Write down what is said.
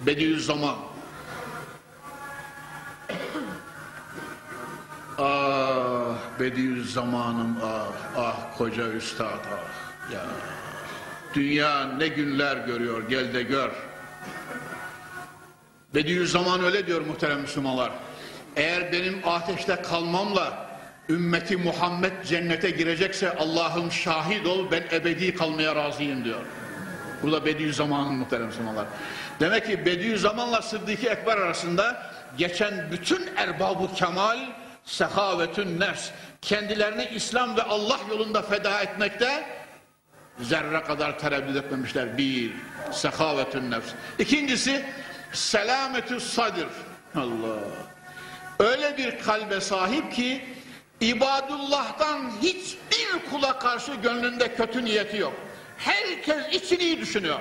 Bediüzzaman. Ah Bediüzzaman'ım ah, ah koca üstad ah. Ya. Dünya ne günler görüyor gel de gör. Bediüzzaman öyle diyor muhterem Müslümanlar. Eğer benim ateşte kalmamla ümmeti Muhammed cennete girecekse Allah'ım şahit ol ben ebedi kalmaya razıyım diyor. Bu da Bediüzzaman'ın muhterem Müslümanlar. Demek ki Bediüzzaman'la Sıddık-ı Ekber arasında geçen bütün erbab-ı kemal sehavetün nefs kendilerini İslam ve Allah yolunda feda etmekte zerre kadar tereddüt etmemişler. Bir, sehavetün nefs. İkincisi, selametü sadir. Allah. Öyle bir kalbe sahip ki, ibadullah'tan hiçbir kula karşı gönlünde kötü niyeti yok. Herkes için iyi düşünüyor.